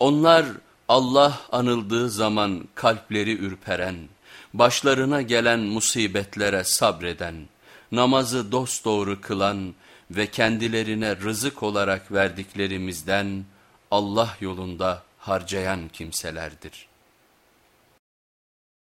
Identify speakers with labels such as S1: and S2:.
S1: Onlar Allah anıldığı zaman kalpleri ürperen, başlarına gelen musibetlere sabreden, namazı dosdoğru kılan ve kendilerine rızık olarak verdiklerimizden Allah yolunda harcayan kimselerdir.''